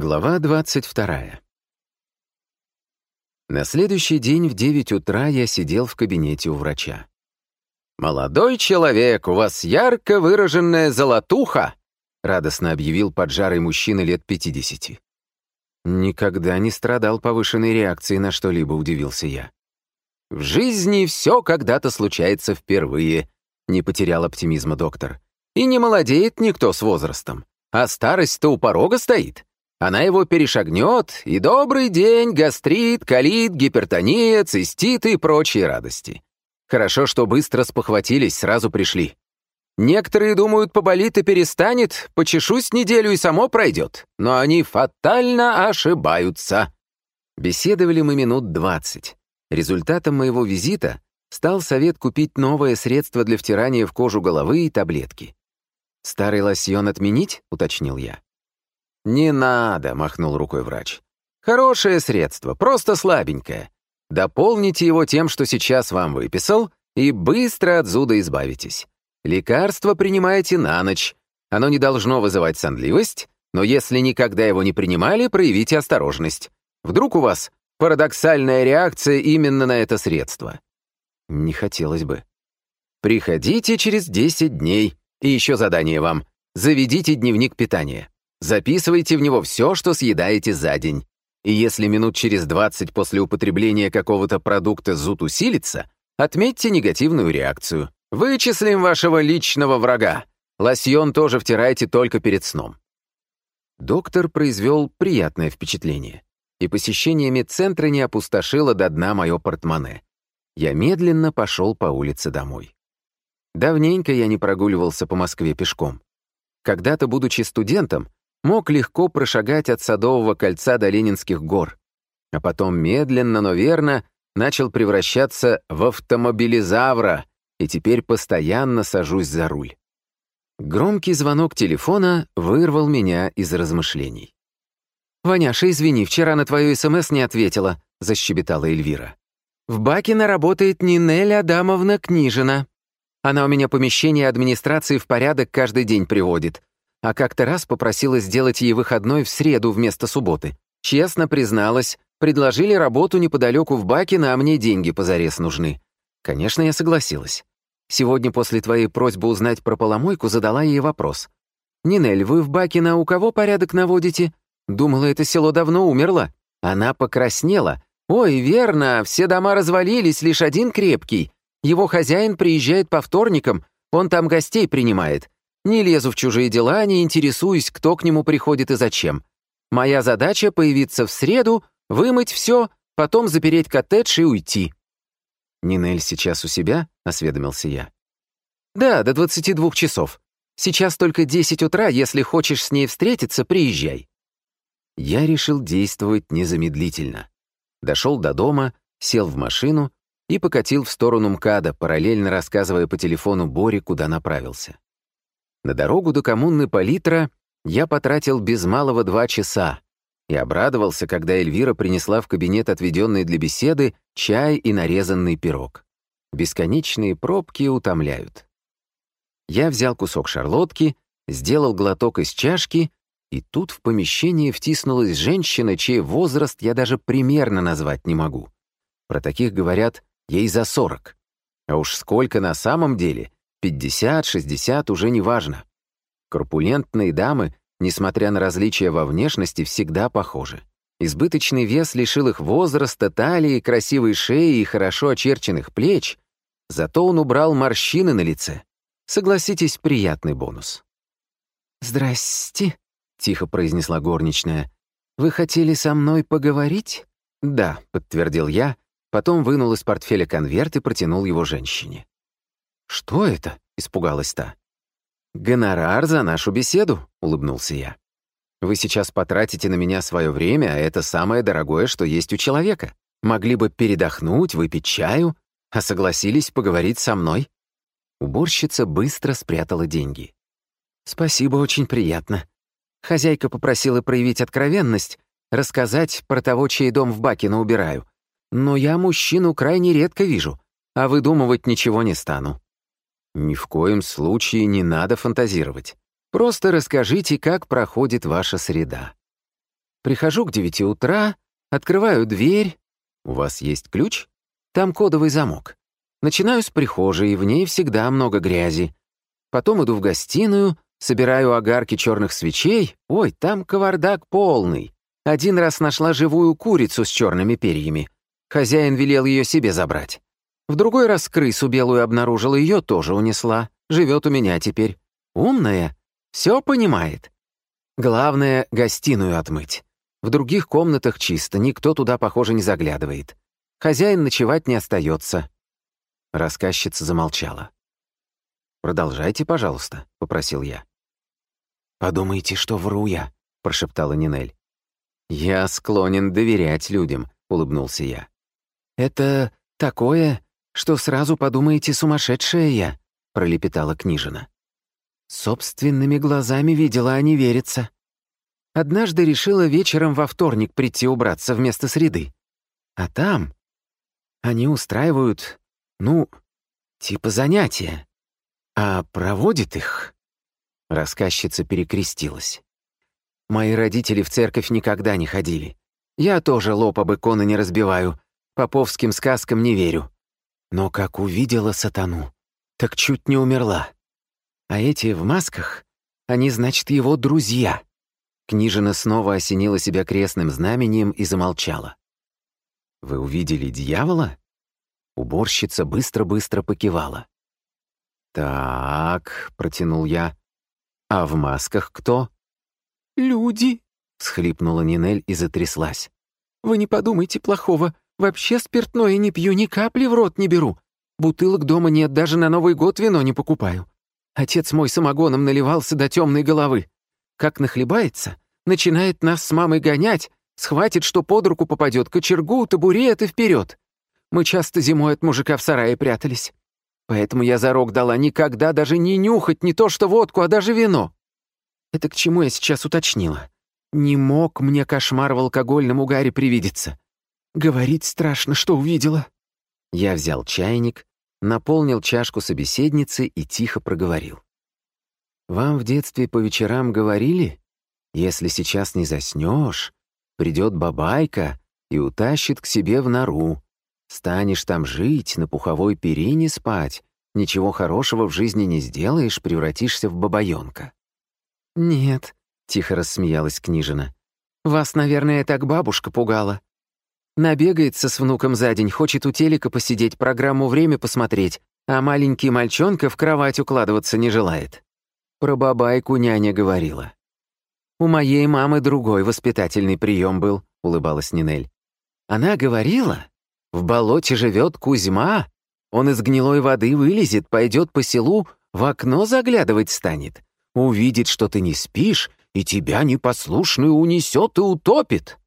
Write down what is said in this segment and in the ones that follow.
Глава 22. На следующий день в 9 утра я сидел в кабинете у врача. «Молодой человек, у вас ярко выраженная золотуха!» радостно объявил поджарый мужчина лет 50. Никогда не страдал повышенной реакцией на что-либо, удивился я. «В жизни все когда-то случается впервые», — не потерял оптимизма доктор. «И не молодеет никто с возрастом, а старость-то у порога стоит. Она его перешагнет, и добрый день, гастрит, колит, гипертония, цистит и прочие радости. Хорошо, что быстро спохватились, сразу пришли. Некоторые думают, поболит и перестанет, почешусь неделю и само пройдет, но они фатально ошибаются. Беседовали мы минут двадцать. Результатом моего визита стал совет купить новое средство для втирания в кожу головы и таблетки. «Старый лосьон отменить?» — уточнил я. «Не надо», — махнул рукой врач. «Хорошее средство, просто слабенькое. Дополните его тем, что сейчас вам выписал, и быстро от зуда избавитесь. Лекарство принимайте на ночь. Оно не должно вызывать сонливость, но если никогда его не принимали, проявите осторожность. Вдруг у вас парадоксальная реакция именно на это средство?» «Не хотелось бы». «Приходите через 10 дней. И еще задание вам. Заведите дневник питания. Записывайте в него все, что съедаете за день. И если минут через 20 после употребления какого-то продукта зуд усилится, отметьте негативную реакцию. Вычислим вашего личного врага. Лосьон тоже втирайте только перед сном. Доктор произвел приятное впечатление, и посещение медцентра не опустошило до дна мое портмоне. Я медленно пошел по улице домой. Давненько я не прогуливался по Москве пешком. Когда-то, будучи студентом, мог легко прошагать от Садового кольца до Ленинских гор, а потом медленно, но верно начал превращаться в автомобилизавра и теперь постоянно сажусь за руль. Громкий звонок телефона вырвал меня из размышлений. «Ваняша, извини, вчера на твою СМС не ответила», — защебетала Эльвира. «В Бакино работает Нинель Адамовна Книжина. Она у меня помещение администрации в порядок каждый день приводит а как-то раз попросила сделать ей выходной в среду вместо субботы. Честно призналась, предложили работу неподалеку в Бакино, а мне деньги позарез нужны. Конечно, я согласилась. Сегодня после твоей просьбы узнать про поломойку задала ей вопрос. «Нинель, вы в Бакино у кого порядок наводите?» Думала, это село давно умерло. Она покраснела. «Ой, верно, все дома развалились, лишь один крепкий. Его хозяин приезжает по вторникам, он там гостей принимает. Не лезу в чужие дела, не интересуюсь, кто к нему приходит и зачем. Моя задача — появиться в среду, вымыть все, потом запереть коттедж и уйти». «Нинель сейчас у себя?» — осведомился я. «Да, до 22 часов. Сейчас только 10 утра, если хочешь с ней встретиться, приезжай». Я решил действовать незамедлительно. Дошел до дома, сел в машину и покатил в сторону МКАДа, параллельно рассказывая по телефону Боре, куда направился. На дорогу до коммуны Палитра я потратил без малого два часа и обрадовался, когда Эльвира принесла в кабинет отведенный для беседы чай и нарезанный пирог. Бесконечные пробки утомляют. Я взял кусок шарлотки, сделал глоток из чашки, и тут в помещение втиснулась женщина, чей возраст я даже примерно назвать не могу. Про таких говорят ей за сорок. А уж сколько на самом деле, 50-60 уже не важно. Корпулентные дамы, несмотря на различия во внешности, всегда похожи. Избыточный вес лишил их возраста, талии, красивой шеи и хорошо очерченных плеч, зато он убрал морщины на лице. Согласитесь, приятный бонус. «Здрасте», — тихо произнесла горничная. «Вы хотели со мной поговорить?» «Да», — подтвердил я, потом вынул из портфеля конверт и протянул его женщине. «Что это?» — испугалась та. «Гонорар за нашу беседу», — улыбнулся я. «Вы сейчас потратите на меня свое время, а это самое дорогое, что есть у человека. Могли бы передохнуть, выпить чаю, а согласились поговорить со мной». Уборщица быстро спрятала деньги. «Спасибо, очень приятно. Хозяйка попросила проявить откровенность, рассказать про того, чей дом в Бакино убираю. Но я мужчину крайне редко вижу, а выдумывать ничего не стану. Ни в коем случае не надо фантазировать. Просто расскажите, как проходит ваша среда. Прихожу к девяти утра, открываю дверь. У вас есть ключ? Там кодовый замок. Начинаю с прихожей, в ней всегда много грязи. Потом иду в гостиную, собираю огарки черных свечей. Ой, там кавардак полный. Один раз нашла живую курицу с черными перьями. Хозяин велел ее себе забрать. В другой раз крысу белую обнаружила, ее тоже унесла. Живет у меня теперь. Умная, все понимает. Главное — гостиную отмыть. В других комнатах чисто, никто туда, похоже, не заглядывает. Хозяин ночевать не остается. Рассказчица замолчала. «Продолжайте, пожалуйста», — попросил я. «Подумайте, что вру я», — прошептала Нинель. «Я склонен доверять людям», — улыбнулся я. «Это такое, что сразу подумаете, сумасшедшая я», — пролепетала книжина. Собственными глазами видела, а не верится. Однажды решила вечером во вторник прийти убраться вместо среды. А там они устраивают, ну, типа занятия. А проводит их... Рассказчица перекрестилась. Мои родители в церковь никогда не ходили. Я тоже лоб об не разбиваю, поповским сказкам не верю. Но как увидела сатану, так чуть не умерла. А эти в масках, они, значит, его друзья. Книжина снова осенила себя крестным знамением и замолчала. «Вы увидели дьявола?» Уборщица быстро-быстро покивала. «Так», — протянул я. «А в масках кто?» «Люди», — схлипнула Нинель и затряслась. «Вы не подумайте плохого. Вообще спиртное не пью, ни капли в рот не беру. Бутылок дома нет, даже на Новый год вино не покупаю. Отец мой самогоном наливался до темной головы. Как нахлебается, начинает нас с мамой гонять, схватит, что под руку попадет, кочергу, табурет и вперед. Мы часто зимой от мужика в сарае прятались. Поэтому я зарок дала никогда даже не нюхать не то что водку, а даже вино. Это к чему я сейчас уточнила? Не мог мне кошмар в алкогольном угаре привидеться. Говорить страшно, что увидела. Я взял чайник, наполнил чашку собеседницы и тихо проговорил. «Вам в детстве по вечерам говорили, если сейчас не заснешь, придет бабайка и утащит к себе в нору, Станешь там жить, на пуховой перине спать, ничего хорошего в жизни не сделаешь, превратишься в бабаёнка». «Нет», — тихо рассмеялась княжина. «Вас, наверное, так бабушка пугала. Набегается с внуком за день, хочет у телека посидеть, программу «Время» посмотреть, а маленький мальчонка в кровать укладываться не желает». Про бабайку няня говорила. «У моей мамы другой воспитательный прием был», — улыбалась Нинель. «Она говорила, в болоте живет Кузьма. Он из гнилой воды вылезет, пойдет по селу, в окно заглядывать станет. Увидит, что ты не спишь, и тебя непослушную унесет и утопит.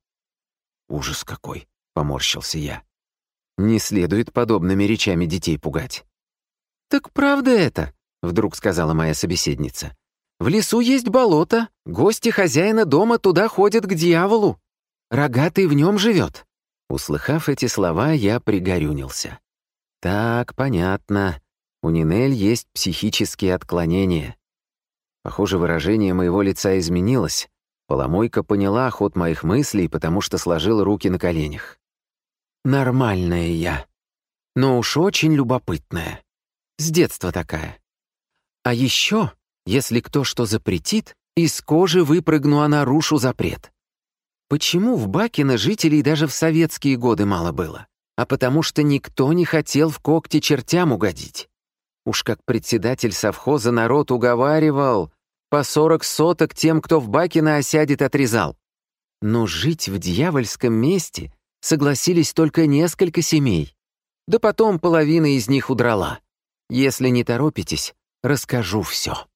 Ужас какой, поморщился я. Не следует подобными речами детей пугать. Так правда это, вдруг сказала моя собеседница. В лесу есть болото, гости хозяина дома туда ходят к дьяволу. Рогатый в нем живет. Услыхав эти слова, я пригорюнился. Так, понятно. У Нинель есть психические отклонения. Похоже, выражение моего лица изменилось. Поломойка поняла ход моих мыслей, потому что сложила руки на коленях. Нормальная я. Но уж очень любопытная. С детства такая. А еще, если кто что запретит, из кожи выпрыгну, а нарушу запрет. Почему в Бакино жителей даже в советские годы мало было? А потому что никто не хотел в когти чертям угодить. Уж как председатель совхоза народ уговаривал, по сорок соток тем, кто в Бакино осядет, отрезал. Но жить в дьявольском месте согласились только несколько семей. Да потом половина из них удрала. Если не торопитесь, расскажу все.